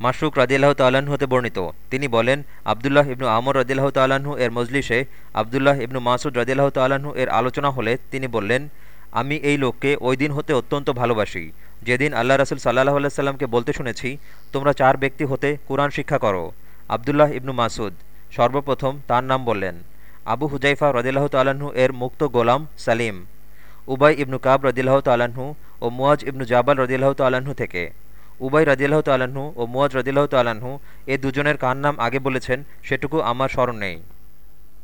মাসুক রদিল্লাহ তাল্লাহ্ন হতে বর্ণিত। তিনি বলেন, আবদুল্লাহ ইবনু আমর রদিল্লাহ তাল্লাহ্ন এর মজলিসে আবদুল্লাহ ইবনু মাসুদ রদিল্লাহ তাল্লাহ্ন এর আলোচনা হলে তিনি বললেন, আমি এই লোককে ওই দিন হতে অত্যন্ত ভালোবাসি। যেদিন আল্লাহ রাসুল সাল্লাহ আল্লাহ সাল্লামকে বলতে শুনেছি, তোমরা চার ব্যক্তি হতে কোরআন শিক্ষা করো। আবদুল্লাহ ইবনু মাসুদ সর্বপ্রথম তার নাম বললেন, আবু হুজাইফা রদিল্লাহ তাল্লাহ্ন এর মুক্ত গোলাম সালিম। উবাই ইবনু কাব রদিল্লাহ তাল্লাহ্ন ও মুয়াজ ইবনু জাবাল রদিল্লাহ তাল্লাহ্ন থেকে। উবাই রদিল্লাহ তাল্লাহ্ন ও মুয়াজ রদিল্লাহ তাল্লাহ্ন এ দুজনের কার নাম আগে বলেছেন সেটুকু আমার স্মরণ নেই।